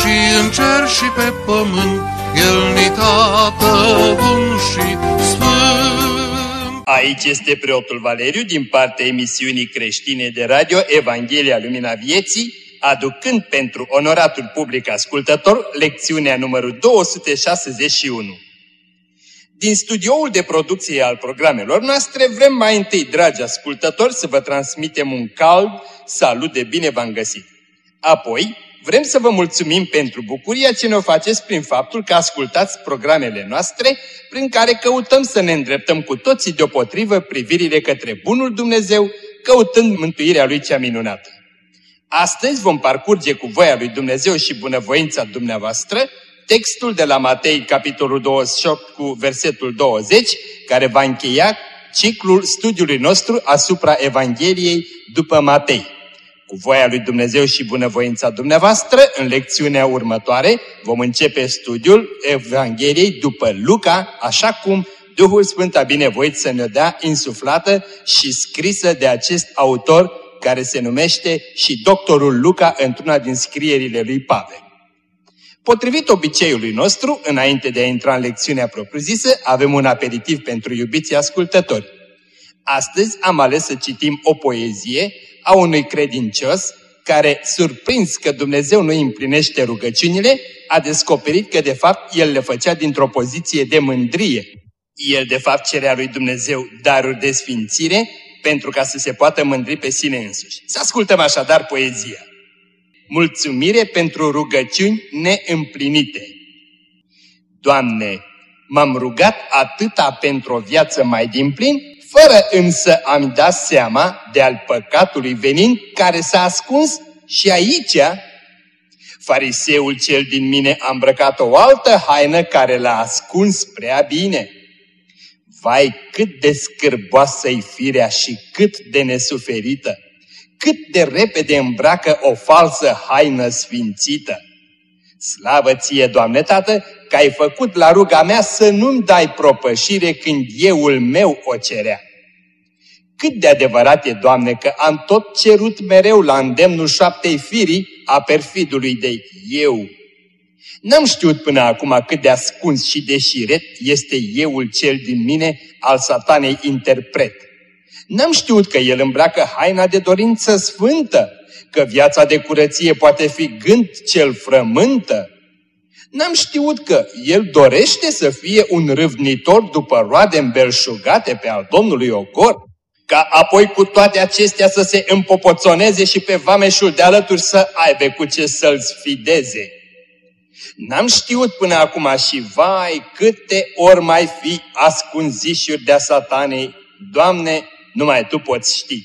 și în cer și pe pământ, El ni tată bun și sfânt. Aici este preotul Valeriu din partea emisiunii creștine de radio Evanghelia Lumina Vieții, aducând pentru onoratul public ascultător lecțiunea numărul 261. Din studioul de producție al programelor noastre vrem mai întâi, dragi ascultători, să vă transmitem un cald salut de bine v-am găsit. Apoi, vrem să vă mulțumim pentru bucuria ce ne faceți prin faptul că ascultați programele noastre, prin care căutăm să ne îndreptăm cu toții deopotrivă privirile către Bunul Dumnezeu, căutând mântuirea Lui cea minunată. Astăzi vom parcurge cu voia lui Dumnezeu și bunăvoința dumneavoastră textul de la Matei, capitolul 28, cu versetul 20, care va încheia ciclul studiului nostru asupra Evangheliei după Matei. Cu voia lui Dumnezeu și bunăvoința dumneavoastră, în lecțiunea următoare vom începe studiul Evangheliei după Luca, așa cum Duhul Sfânt a binevoit să ne dea insuflată și scrisă de acest autor care se numește și doctorul Luca într-una din scrierile lui Pavel. Potrivit obiceiului nostru, înainte de a intra în lecțiunea propriu-zisă, avem un aperitiv pentru iubiții ascultători. Astăzi am ales să citim o poezie a unui credincios care, surprins că Dumnezeu nu împlinește rugăciunile, a descoperit că de fapt el le făcea dintr-o poziție de mândrie. El de fapt cerea lui Dumnezeu daruri de sfințire pentru ca să se poată mândri pe sine însuși. Să ascultăm așadar poezia. Mulțumire pentru rugăciuni neîmplinite. Doamne, m-am rugat atâta pentru o viață mai din plin, fără însă am dat seama de al păcatului venind care s-a ascuns și aici. Fariseul cel din mine a îmbrăcat o altă haină care l-a ascuns prea bine. Vai, cât de scârboasă-i firea și cât de nesuferită! Cât de repede îmbracă o falsă haină sfințită! Slavă ție, Doamne Tată, că ai făcut la ruga mea să nu-mi dai propășire când euul meu o cerea. Cât de adevărat e, Doamne, că am tot cerut mereu la îndemnul șaptei firii a perfidului de eu, N-am știut până acum cât de ascuns și de șiret este euul cel din mine al satanei interpret. N-am știut că el îmbracă haina de dorință sfântă, că viața de curăție poate fi gând cel frământă. N-am știut că el dorește să fie un râvnitor după roade îmbelșugate pe al Domnului Ogor, ca apoi cu toate acestea să se împopoțoneze și pe vameșul de alături să aibă cu ce să-l sfideze. N-am știut până acum și vai câte ori mai fi ascunzișuri de-a satanei. Doamne, numai Tu poți ști.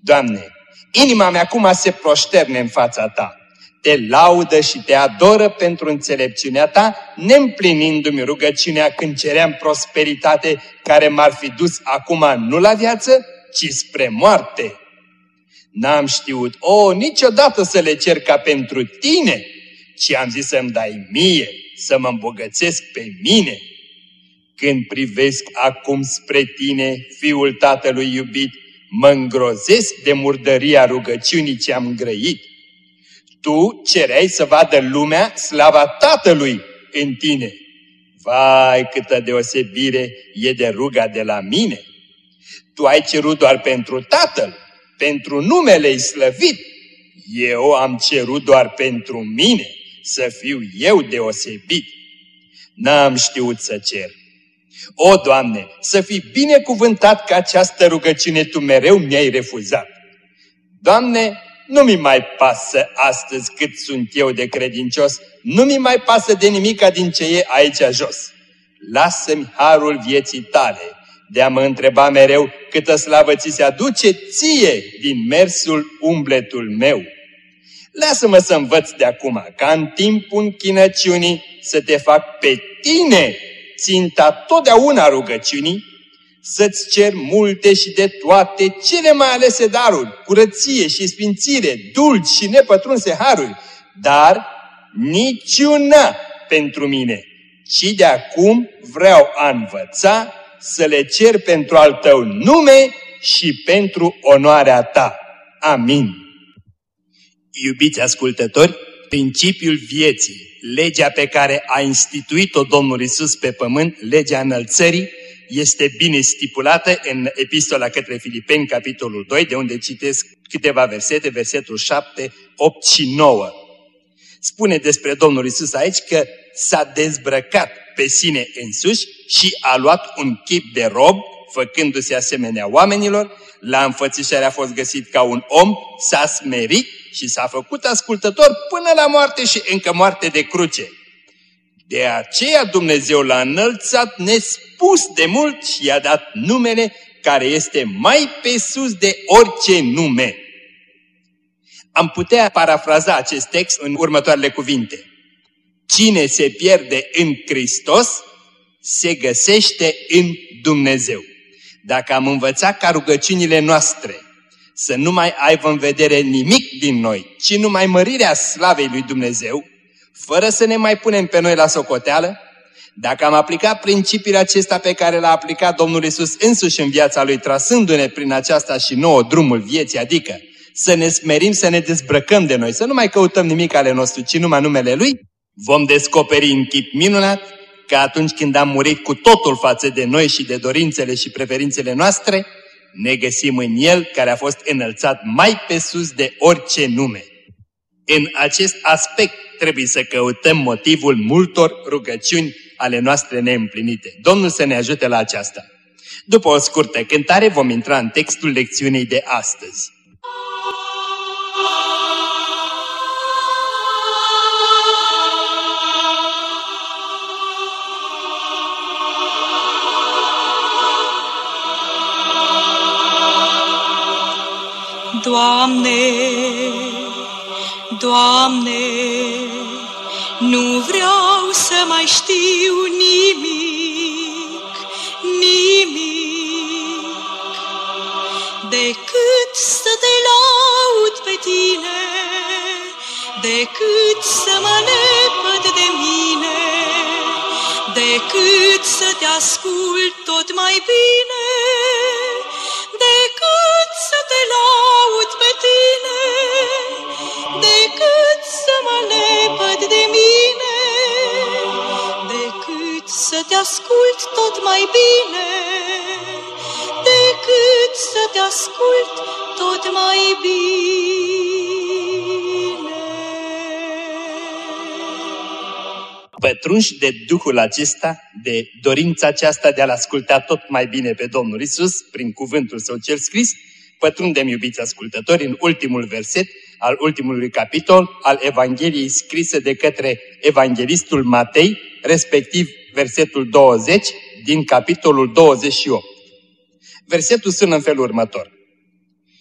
Doamne, inima mea acum se proșterne în fața Ta. Te laudă și te adoră pentru înțelepciunea Ta, neîmplinindu-mi rugăciunea când ceream prosperitate care m-ar fi dus acum nu la viață, ci spre moarte. N-am știut, o, niciodată să le cer ca pentru Tine, ci am zis să-mi dai mie, să mă îmbogățesc pe mine. Când privesc acum spre tine, fiul tatălui iubit, mă îngrozesc de murdăria rugăciunii ce am grăit. Tu cereai să vadă lumea slava tatălui în tine. Vai, câtă deosebire e de ruga de la mine! Tu ai cerut doar pentru tatăl, pentru numele-i slăvit. Eu am cerut doar pentru mine să fiu eu deosebit. N-am știut să cer. O, Doamne, să fii binecuvântat că această rugăciune Tu mereu mi-ai refuzat. Doamne, nu mi mai pasă astăzi cât sunt eu de credincios, nu mi mai pasă de nimica din ce e aici jos. Lasă-mi harul vieții tale de a mă întreba mereu câtă slavă ți se aduce ție din mersul umbletul meu. Lasă-mă să învăț de acum, ca în timpul închinăciunii să te fac pe tine ținta totdeauna rugăciunii, să-ți cer multe și de toate cele mai alese daruri, curăție și sfințire, dulci și nepătrunse haruri, dar niciuna pentru mine, ci de acum vreau a învăța să le cer pentru al tău nume și pentru onoarea ta. Amin. Iubiți ascultători, principiul vieții, legea pe care a instituit-o Domnul Isus pe pământ, legea înălțării, este bine stipulată în Epistola către Filipeni, capitolul 2, de unde citesc câteva versete, versetul 7, 8 și 9. Spune despre Domnul Isus aici că s-a dezbrăcat pe sine însuși și a luat un chip de rob, făcându-se asemenea oamenilor, la înfățișare a fost găsit ca un om, s-a smerit și s-a făcut ascultător până la moarte și încă moarte de cruce. De aceea Dumnezeu l-a înălțat nespus de mult și i-a dat numele care este mai pe sus de orice nume. Am putea parafraza acest text în următoarele cuvinte. Cine se pierde în Hristos, se găsește în Dumnezeu. Dacă am învățat ca rugăciunile noastre să nu mai aibă în vedere nimic din noi, ci numai mărirea slavei lui Dumnezeu, fără să ne mai punem pe noi la socoteală, dacă am aplicat principiile acesta pe care l-a aplicat Domnul Isus însuși în viața Lui, trasându-ne prin aceasta și nouă drumul vieții, adică să ne smerim, să ne dezbrăcăm de noi, să nu mai căutăm nimic ale nostru, ci numai numele Lui, vom descoperi în chip minunat că atunci când am murit cu totul față de noi și de dorințele și preferințele noastre, ne găsim în El care a fost înălțat mai pe sus de orice nume. În acest aspect trebuie să căutăm motivul multor rugăciuni ale noastre neîmplinite. Domnul să ne ajute la aceasta. După o scurtă cântare vom intra în textul lecțiunii de astăzi. Doamne, Doamne, nu vreau să mai știu nimic, nimic, decât să te laud pe tine, decât să mă lepăd de mine, decât să te ascult tot mai bine, să te ascult tot mai bine, decât să te ascult tot mai bine. Pătrunși de Duhul acesta, de dorința aceasta de a-L asculta tot mai bine pe Domnul Isus, prin cuvântul Său cel scris, pătrundem, iubiți ascultători, în ultimul verset al ultimului capitol al Evangheliei scrise de către Evanghelistul Matei, respectiv versetul 20 din capitolul 28. Versetul sună în felul următor.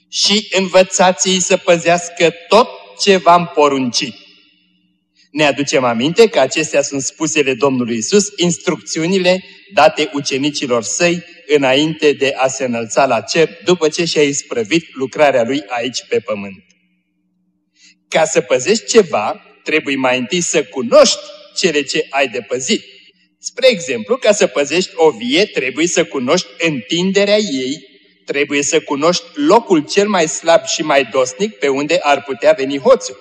Și învățați-i să păzească tot ce v-am poruncit. Ne aducem aminte că acestea sunt spusele Domnului Isus, instrucțiunile date ucenicilor săi înainte de a se înălța la cer, după ce și-a isprăvit lucrarea lui aici pe pământ. Ca să păzești ceva, trebuie mai întâi să cunoști cele ce ai de păzit. Spre exemplu, ca să păzești o vie, trebuie să cunoști întinderea ei, trebuie să cunoști locul cel mai slab și mai dosnic pe unde ar putea veni hoțul.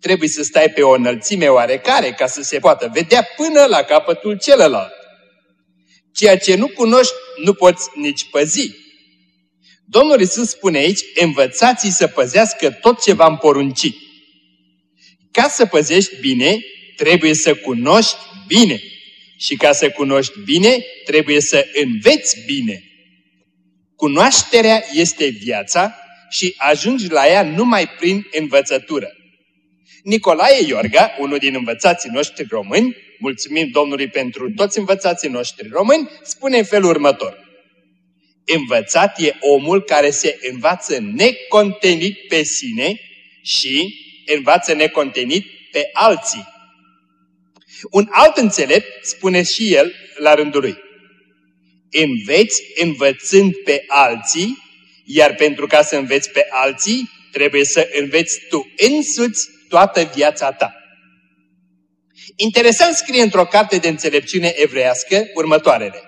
Trebuie să stai pe o înălțime oarecare ca să se poată vedea până la capătul celălalt. Ceea ce nu cunoști, nu poți nici păzi. Domnul Isus spune aici, învățați să păzească tot ce v-am poruncit. Ca să păzești bine, trebuie să cunoști bine. Și ca să cunoști bine, trebuie să înveți bine. Cunoașterea este viața și ajungi la ea numai prin învățătură. Nicolae Iorga, unul din învățații noștri români, mulțumim Domnului pentru toți învățații noștri români, spune în felul următor. Învățat e omul care se învață necontenit pe sine și învață necontenit pe alții. Un alt înțelept spune și el la rândul lui. Înveți învățând pe alții, iar pentru ca să înveți pe alții, trebuie să înveți tu însuți toată viața ta. Interesant scrie într-o carte de înțelepciune evreiască următoarele.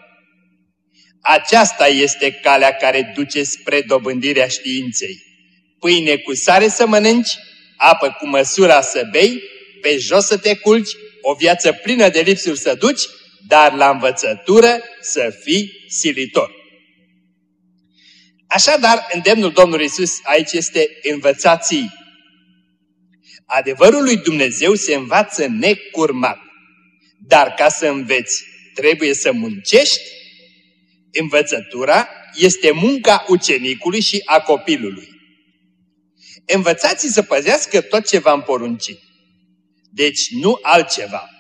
Aceasta este calea care duce spre dobândirea științei. Pâine cu sare să mănânci, apă cu măsura să bei, pe jos să te culci, o viață plină de lipsuri să duci, dar la învățătură să fii silitor. Așadar, îndemnul Domnului Isus aici este învățații. Adevărul lui Dumnezeu se învață necurmat. Dar ca să înveți, trebuie să muncești. Învățătura este munca ucenicului și a copilului. Învățați să păzească tot ce v-am poruncit. Deci nu altceva.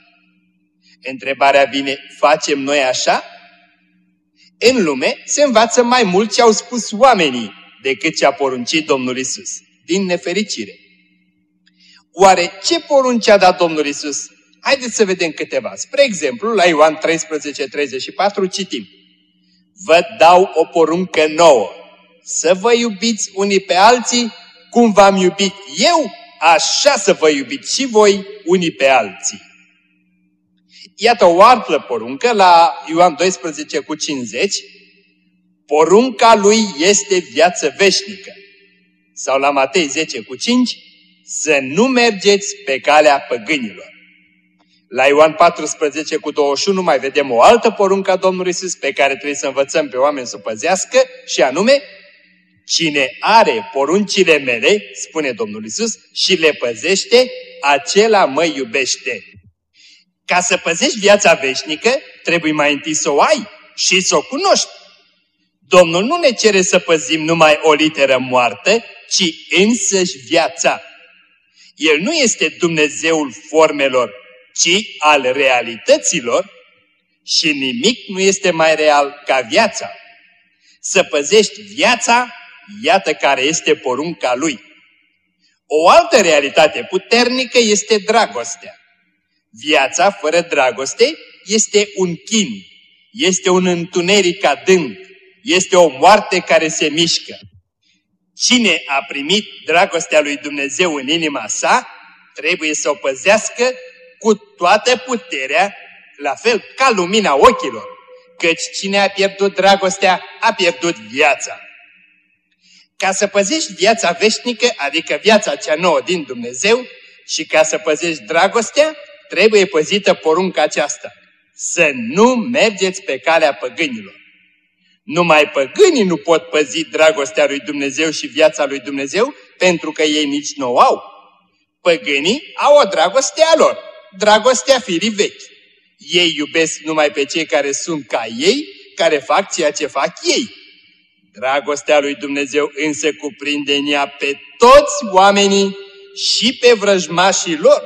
Întrebarea vine, facem noi așa? În lume se învață mai mult ce au spus oamenii decât ce a poruncit Domnul Isus, din nefericire. Oare ce porunci a dat Domnul Isus? Haideți să vedem câteva. Spre exemplu, la Ioan 13, 34 citim. Vă dau o poruncă nouă, să vă iubiți unii pe alții cum v-am iubit eu, așa să vă iubiți și voi unii pe alții. Iată o altă poruncă la Ioan 12 cu 50. Porunca lui este viață veșnică. Sau la Matei 10 cu 5, să nu mergeți pe calea păgânilor. La Ioan 14 cu 21 mai vedem o altă poruncă a Domnului Iisus pe care trebuie să învățăm pe oameni să o păzească și anume, cine are poruncile mele, spune Domnul Iisus, și le păzește, acela mă iubește. Ca să păzești viața veșnică, trebuie mai întâi să o ai și să o cunoști. Domnul nu ne cere să păzim numai o literă moartă, ci însăși viața. El nu este Dumnezeul formelor, ci al realităților și nimic nu este mai real ca viața. Să păzești viața, iată care este porunca lui. O altă realitate puternică este dragostea. Viața fără dragoste este un chin, este un întuneric adânc, este o moarte care se mișcă. Cine a primit dragostea lui Dumnezeu în inima sa, trebuie să o păzească cu toată puterea, la fel ca lumina ochilor, căci cine a pierdut dragostea, a pierdut viața. Ca să păzești viața veșnică, adică viața cea nouă din Dumnezeu, și ca să păzești dragostea, trebuie păzită porunca aceasta. Să nu mergeți pe calea păgânilor. Numai păgânii nu pot păzi dragostea lui Dumnezeu și viața lui Dumnezeu, pentru că ei nici nu o au. Păgânii au o dragoste a lor, dragostea firii vechi. Ei iubesc numai pe cei care sunt ca ei, care fac ceea ce fac ei. Dragostea lui Dumnezeu însă cuprinde în ea pe toți oamenii și pe vrăjmașii lor.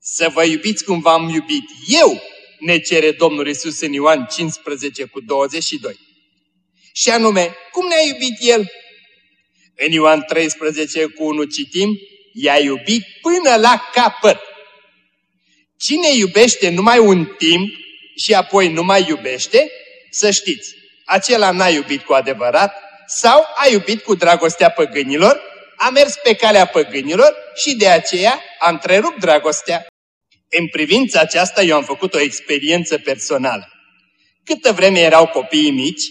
Să vă iubiți cum v-am iubit eu, ne cere Domnul Isus în Ioan 15 cu 22. Și anume, cum ne-a iubit El? În Ioan 13 cu 1 citim, i-a iubit până la capăt. Cine iubește numai un timp și apoi nu mai iubește, să știți, acela n-a iubit cu adevărat sau a iubit cu dragostea păgânilor, a mers pe calea păgânilor și de aceea a întrerupt dragostea. În privința aceasta eu am făcut o experiență personală. Câtă vreme erau copiii mici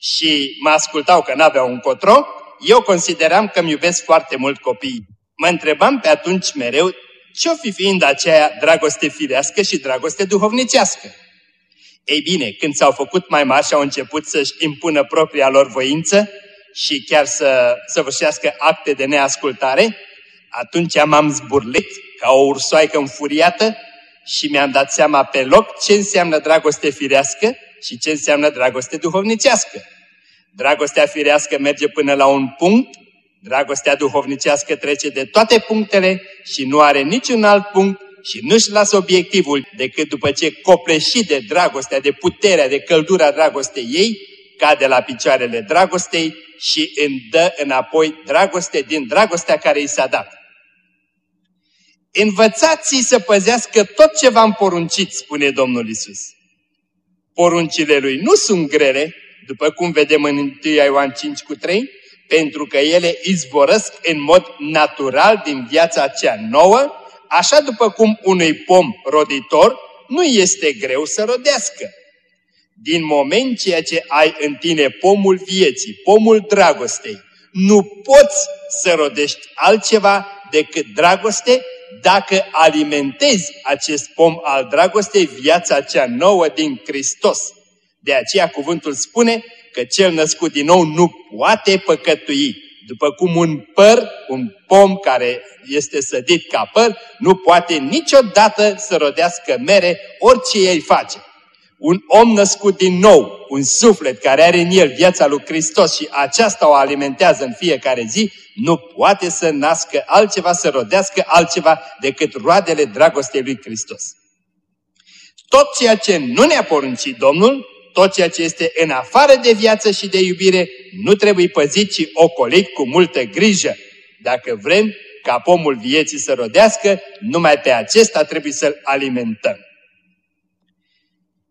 și mă ascultau că n-aveau un cotro, eu consideram că îmi iubesc foarte mult copiii. Mă întrebam pe atunci mereu ce-o fi fiind aceea dragoste firească și dragoste duhovnicească. Ei bine, când s-au făcut mai mari și au început să-și impună propria lor voință și chiar să săvârșească acte de neascultare, atunci m-am zburlit ca o ursoaică înfuriată și mi-am dat seama pe loc ce înseamnă dragoste firească și ce înseamnă dragoste duhovnicească. Dragostea firească merge până la un punct, dragostea duhovnicească trece de toate punctele și nu are niciun alt punct și nu-și lasă obiectivul decât după ce copleșit de dragostea, de puterea, de căldura dragostei ei, cade la picioarele dragostei și îmi dă înapoi dragoste din dragostea care i s-a dat. Învățați să păzească tot ce v-am poruncit, spune Domnul Isus. Poruncile lui nu sunt grele, după cum vedem în 1 Ioan 5 cu 3, pentru că ele izvorăsc în mod natural din viața aceea nouă, așa după cum unui pom roditor nu este greu să rodească. Din moment ceea ce ai în tine pomul vieții, pomul dragostei, nu poți să rodești altceva decât dragoste dacă alimentezi acest pom al dragostei, viața cea nouă din Hristos. De aceea cuvântul spune că cel născut din nou nu poate păcătui. După cum un păr, un pom care este sădit ca păr, nu poate niciodată să rodească mere orice ei face. Un om născut din nou, un suflet care are în el viața lui Hristos și aceasta o alimentează în fiecare zi, nu poate să nască altceva, să rodească altceva decât roadele dragostei lui Hristos. Tot ceea ce nu ne-a poruncit Domnul, tot ceea ce este în afară de viață și de iubire, nu trebuie păzit, ci ocolit cu multă grijă. Dacă vrem ca pomul vieții să rodească, numai pe acesta trebuie să-l alimentăm.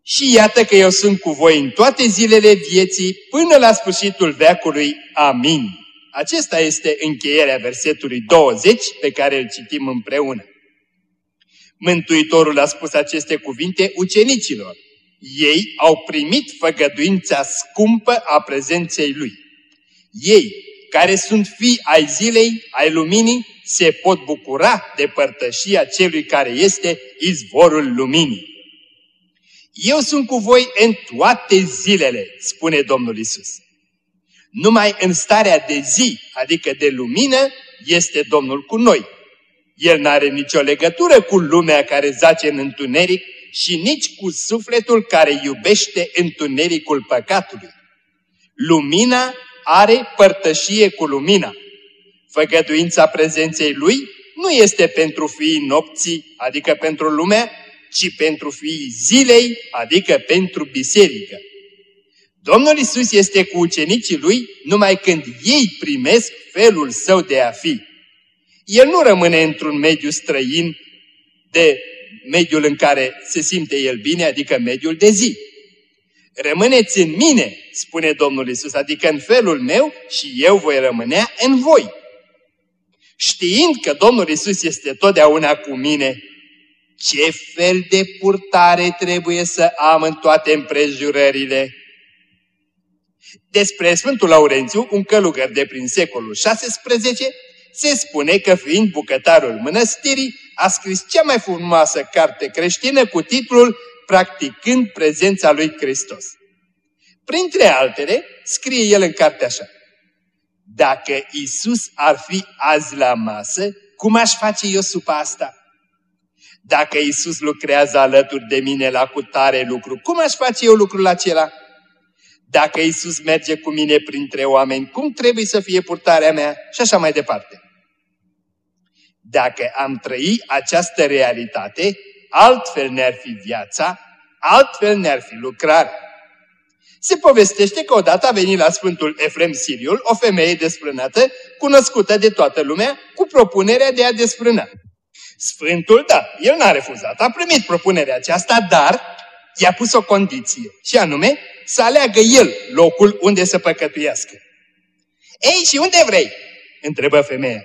Și iată că eu sunt cu voi în toate zilele vieții până la sfârșitul veacului. Amin. Acesta este încheierea versetului 20 pe care îl citim împreună. Mântuitorul a spus aceste cuvinte ucenicilor. Ei au primit făgăduința scumpă a prezenței Lui. Ei, care sunt fii ai zilei, ai luminii, se pot bucura de părtășia celui care este izvorul luminii. Eu sunt cu voi în toate zilele, spune Domnul Isus. Numai în starea de zi, adică de lumină, este Domnul cu noi. El nu are nicio legătură cu lumea care zace în întuneric și nici cu sufletul care iubește întunericul păcatului. Lumina are părtășie cu lumina. Făgăduința prezenței Lui nu este pentru fiii nopții, adică pentru lumea, ci pentru fiii zilei, adică pentru biserică. Domnul Isus este cu ucenicii Lui numai când ei primesc felul său de a fi. El nu rămâne într-un mediu străin de mediul în care se simte el bine, adică mediul de zi. Rămâneți în mine, spune Domnul Isus, adică în felul meu și eu voi rămânea în voi. Știind că Domnul Isus este totdeauna cu mine, ce fel de purtare trebuie să am în toate împrejurările? Despre Sfântul Laurențiu, un călugăr de prin secolul XVI, se spune că fiind bucătarul mănăstirii, a scris cea mai frumoasă carte creștină cu titlul Practicând prezența lui Hristos. Printre altele, scrie el în carte așa. Dacă Isus ar fi azi la masă, cum aș face eu supa asta? Dacă Isus lucrează alături de mine la cutare lucru, cum aș face eu lucrul acela? Dacă Isus merge cu mine printre oameni, cum trebuie să fie purtarea mea? Și așa mai departe. Dacă am trăi această realitate, altfel ne-ar fi viața, altfel ne-ar fi lucrarea. Se povestește că odată a venit la Sfântul Efrem Siriul o femeie desfrânată, cunoscută de toată lumea, cu propunerea de a desfrâna. Sfântul, da, el n-a refuzat, a primit propunerea aceasta, dar i-a pus o condiție, și anume să aleagă el locul unde să păcătuiască. Ei, și unde vrei? întrebă femeia.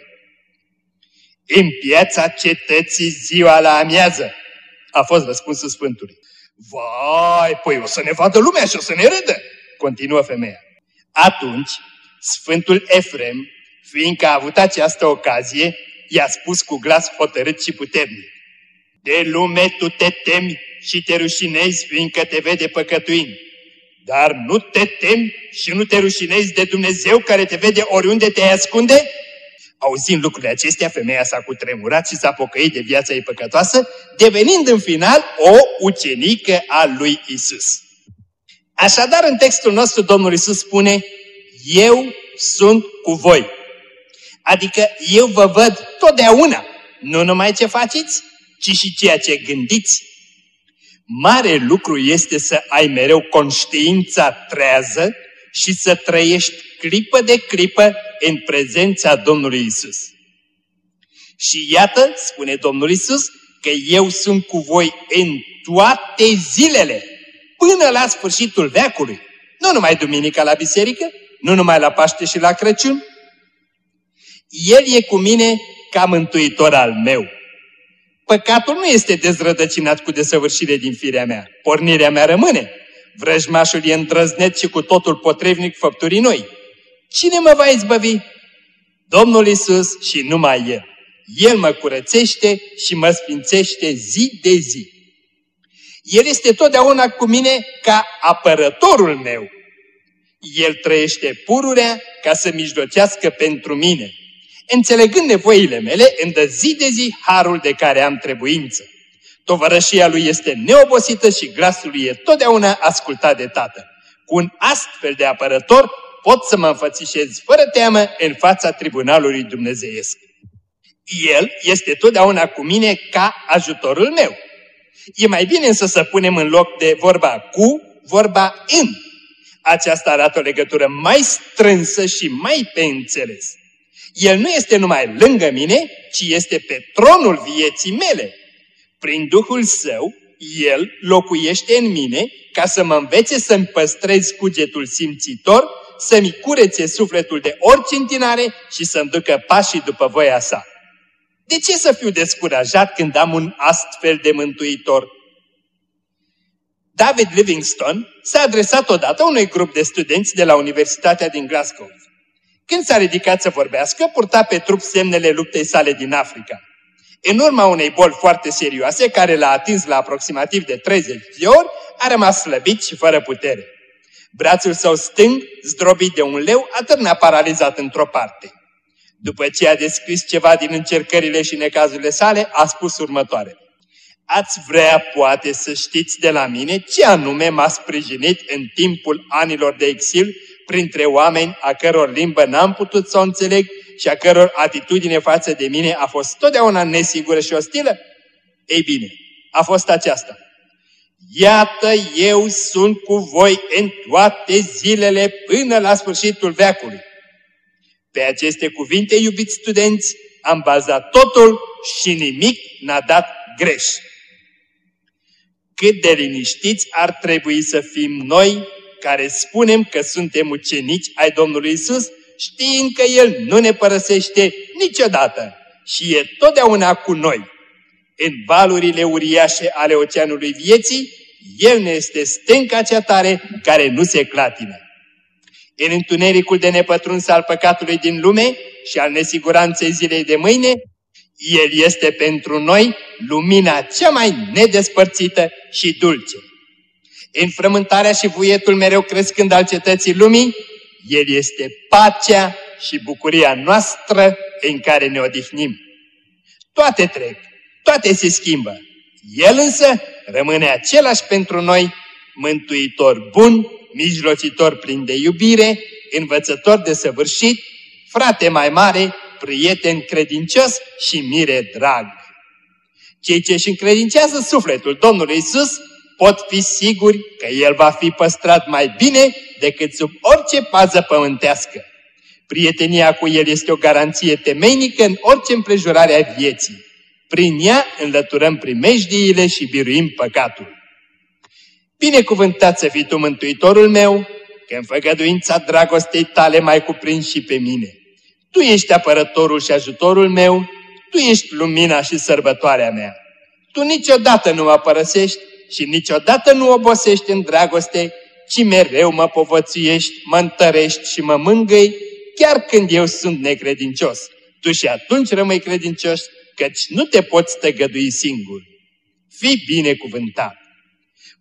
În piața cetății ziua la amiază, a fost răspunsul Sfântului. Vai, păi o să ne vadă lumea și o să ne râdă, continuă femeia. Atunci, Sfântul Efrem, fiindcă a avut această ocazie, i-a spus cu glas hotărât și puternic. De lume tu te temi și te rușinezi, fiindcă te vede păcătuind. Dar nu te temi și nu te rușinezi de Dumnezeu care te vede oriunde te ascunde? Auzind lucrurile acestea, femeia s-a cutremurat și s-a pocăit de viața ei păcătoasă, devenind în final o ucenică a lui Isus. Așadar, în textul nostru, Domnul Isus spune, Eu sunt cu voi. Adică eu vă văd totdeauna, nu numai ce faceți, ci și ceea ce gândiți. Mare lucru este să ai mereu conștiința trează și să trăiești clipă de clipă în prezența Domnului Isus. Și iată, spune Domnul Isus, că eu sunt cu voi în toate zilele, până la sfârșitul veacului. Nu numai duminica la biserică, nu numai la Paște și la Crăciun. El e cu mine ca mântuitor al meu. Păcatul nu este dezrădăcinat cu desăvârșire din firea mea. Pornirea mea rămâne. Vrăjmașul e îndrăznet și cu totul potrivnic făpturii noi. Cine mă va izbăvi? Domnul Isus și numai El. El mă curățește și mă sfințește zi de zi. El este totdeauna cu mine ca apărătorul meu. El trăiește pururea ca să mijlocească pentru mine. Înțelegând nevoile mele, îndă zi de zi harul de care am trebuință. Tovărășia lui este neobosită și glasul lui e totdeauna ascultat de tată. Cu un astfel de apărător pot să mă înfățișez fără teamă în fața tribunalului dumnezeiesc. El este totdeauna cu mine ca ajutorul meu. E mai bine însă să punem în loc de vorba cu, vorba în. Aceasta arată o legătură mai strânsă și mai pe înțeles. El nu este numai lângă mine, ci este pe tronul vieții mele. Prin Duhul Său, El locuiește în mine ca să mă învețe să-mi păstrez cugetul simțitor, să-mi curețe sufletul de orice întinare și să-mi ducă pașii după voia sa. De ce să fiu descurajat când am un astfel de mântuitor? David Livingstone s-a adresat odată unui grup de studenți de la Universitatea din Glasgow. Când s-a ridicat să vorbească, purta pe trup semnele luptei sale din Africa. În urma unei boli foarte serioase, care l-a atins la aproximativ de 30 de ori, a rămas slăbit și fără putere. Brațul său stâng, zdrobit de un leu, a târnat paralizat într-o parte. După ce a descris ceva din încercările și necazurile sale, a spus următoare. Ați vrea, poate, să știți de la mine ce anume m-a sprijinit în timpul anilor de exil printre oameni a căror limbă n-am putut să o înțeleg și a căror atitudine față de mine a fost totdeauna nesigură și ostilă? Ei bine, a fost aceasta. Iată, eu sunt cu voi în toate zilele până la sfârșitul veacului. Pe aceste cuvinte, iubiți studenți, am bazat totul și nimic n-a dat greș. Cât de liniștiți ar trebui să fim noi care spunem că suntem ucenici ai Domnului Isus, știind că El nu ne părăsește niciodată și e totdeauna cu noi. În valurile uriașe ale oceanului vieții, El ne este stânca cea tare care nu se clatină. În întunericul de nepătruns al păcatului din lume și al nesiguranței zilei de mâine, El este pentru noi lumina cea mai nedespărțită și dulce. În frământarea și vuietul mereu crescând al cetății lumii, El este pacea și bucuria noastră în care ne odihnim. Toate trec, toate se schimbă. El însă rămâne același pentru noi, mântuitor bun, mijlocitor plin de iubire, învățător de săvârșit, frate mai mare, prieten credincios și mire drag. Cei ce își încredincează sufletul Domnului Isus pot fi siguri că El va fi păstrat mai bine decât sub orice pază pământească. Prietenia cu El este o garanție temeinică în orice împrejurare a vieții. Prin ea înlăturăm primejdiile și biruim păcatul. Binecuvântat să fii Tu, Mântuitorul meu, că în făgăduința dragostei Tale mai cuprins și pe mine. Tu ești apărătorul și ajutorul meu, Tu ești lumina și sărbătoarea mea. Tu niciodată nu mă părăsești și niciodată nu obosești în dragoste, ci mereu mă povățuiești, mă întărești și mă mângâi, chiar când eu sunt necredincios. Tu și atunci rămâi credincios, căci nu te poți tăgădui singur. Fii binecuvântat!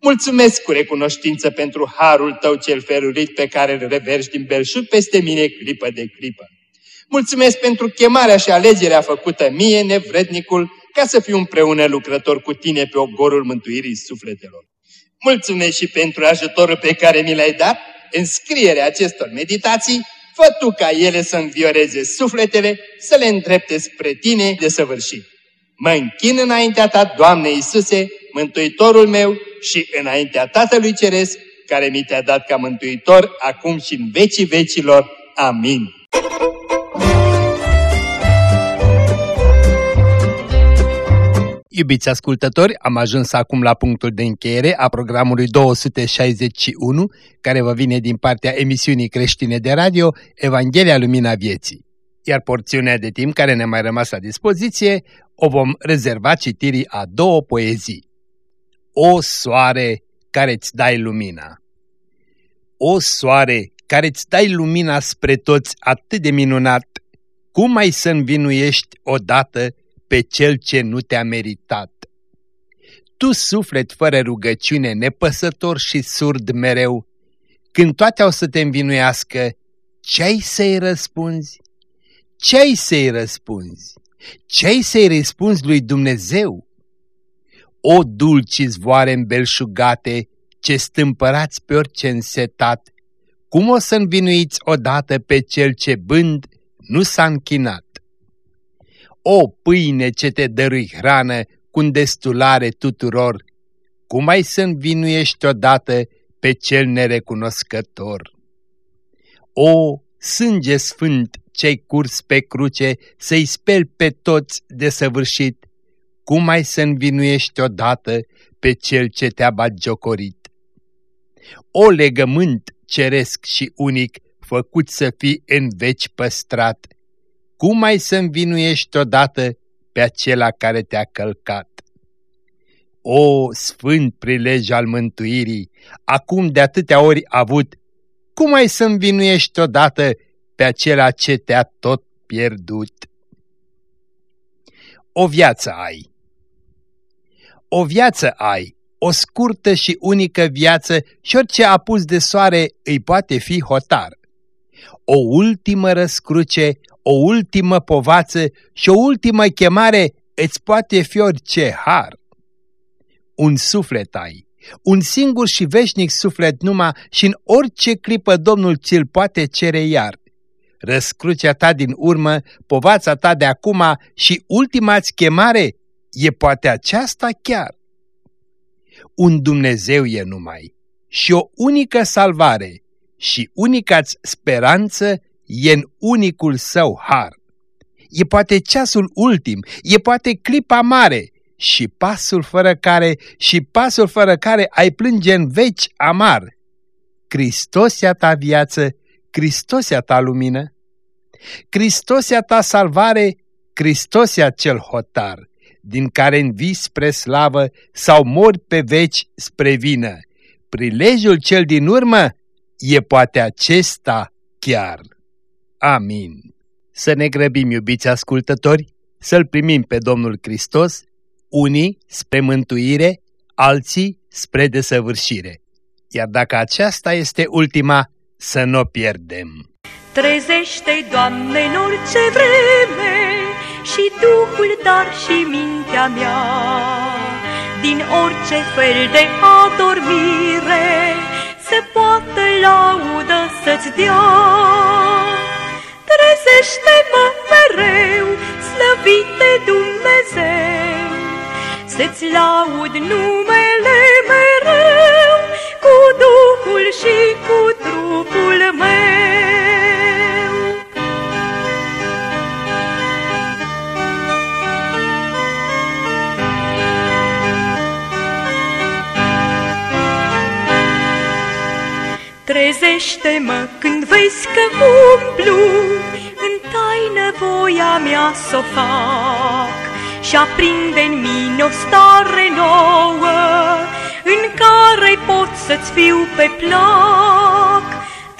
Mulțumesc cu recunoștință pentru harul tău cel ferurit pe care îl reverși din belșug peste mine clipă de clipă. Mulțumesc pentru chemarea și alegerea făcută mie, nevrednicul, ca să fiu împreună lucrător cu tine pe ogorul mântuirii sufletelor. Mulțumesc și pentru ajutorul pe care mi l-ai dat în scrierea acestor meditații, fă tu ca ele să învioreze sufletele, să le îndrepte spre tine de săvârșit. Mă închin înaintea ta, Doamne Iisuse, Mântuitorul meu și înaintea Tatălui Ceresc, care mi te-a dat ca Mântuitor, acum și în vecii vecilor. Amin. Iubiți ascultători, am ajuns acum la punctul de încheiere a programului 261, care vă vine din partea emisiunii creștine de radio Evanghelia Lumina Vieții. Iar porțiunea de timp care ne-a mai rămas la dispoziție o vom rezerva citirii a două poezii. O soare care-ți dai lumina O soare care-ți dai lumina spre toți atât de minunat, cum ai să învinuiești odată pe cel ce nu te-a meritat. Tu, suflet fără rugăciune, nepăsător și surd mereu, când toate au să te învinuiască, ce-ai să-i răspunzi? Ce-ai să-i răspunzi? Ce-ai să-i răspunzi lui Dumnezeu? O dulci zvoare îmbelșugate, ce stâmpărați pe orice însetat, cum o să învinuiți odată pe cel ce bând nu s-a închinat? O pâine ce te dărui hrană cu destulare tuturor, cum ai să învinuiești odată pe cel nerecunoscător? O sânge sfânt ce-ai curs pe cruce să-i speli pe toți de săvârșit, cum ai să învinuiești odată pe cel ce te-a bagiocorit? O legământ ceresc și unic, făcut să fii în veci păstrat, cum ai să învinuiești odată pe acela care te-a călcat? O, sfânt prilej al mântuirii, acum de atâtea ori avut, cum ai să învinuiești odată pe acela ce te-a tot pierdut? O viață ai. O viață ai, o scurtă și unică viață și orice apus de soare îi poate fi hotar. O ultimă răscruce, o ultimă povață și o ultimă chemare îți poate fi orice har. Un suflet ai, un singur și veșnic suflet numai și în orice clipă Domnul ți-l poate cere iar. Răscrucea ta din urmă, povața ta de acum și ultima-ți chemare e poate aceasta chiar. Un Dumnezeu e numai și o unică salvare și unica-ți speranță e în unicul său har. E poate ceasul ultim, e poate clipa mare și pasul fără care, și pasul fără care ai plânge în veci amar. Cristosia ta viață, Cristosia ta lumină, Cristosia ta salvare, Cristosia cel hotar, din care învii spre slavă sau mori pe veci spre vină. Prilejul cel din urmă e poate acesta chiar. Amin. Să ne grăbim, iubiți ascultători, să-L primim pe Domnul Hristos, unii spre mântuire, alții spre desăvârșire. Iar dacă aceasta este ultima, să nu o pierdem. Trezește, Doamne, în orice vreme și Duhul, dar și mintea mea, din orice fel de adormire, să poată laudă să-ți dea. Trezește-mă mereu, slăvite Dumnezeu, Să-ți laud numele Iubește-mă când vezi că umblu În taină voia mea s-o fac. Și aprinde în mine o stare nouă În care pot să-ți fiu pe plac.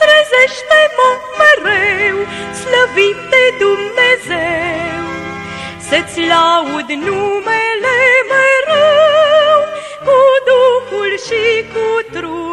Trezește-mă mereu, slăvit de Dumnezeu Să-ți laud numele mereu Cu Duhul și cu trupul